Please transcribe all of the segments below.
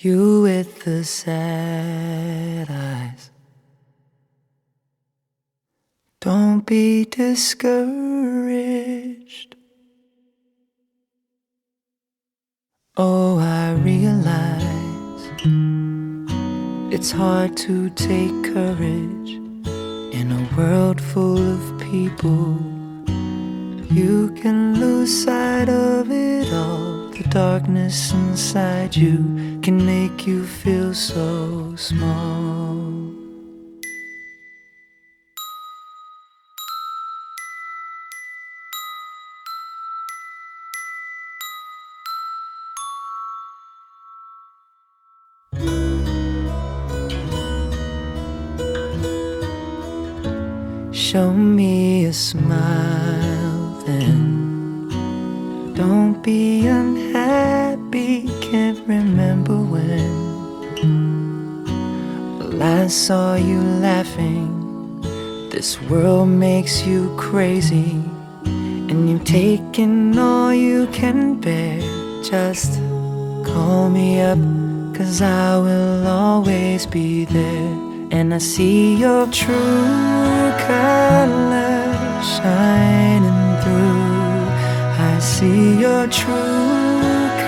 You with the sad eyes. Don't be discouraged. Oh, I realize it's hard to take courage in a world full of people. You can lose sight of it all. Darkness inside you can make you feel so small. Show me a smile then. Be unhappy, can't remember when. Well, I saw you laughing. This world makes you crazy, and you've taken all you can bear. Just call me up, cause I will always be there. And I see your true colors shining. I see your true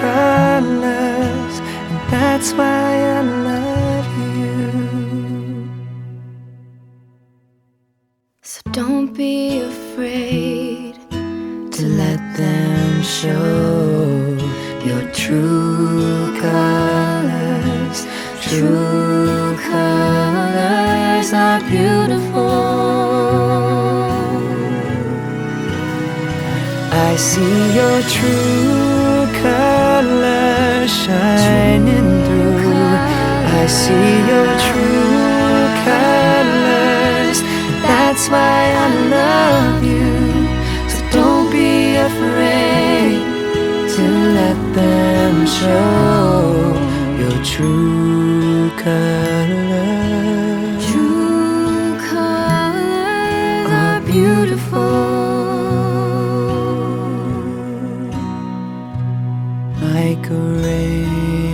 colors, and that's why I love you. So don't be afraid to let them show your true colors. True colors are beautiful. I see your true color shining through. I see your true colors. That's why I love you. So don't be afraid to let them show your true colors. True colors are beautiful. like a rain.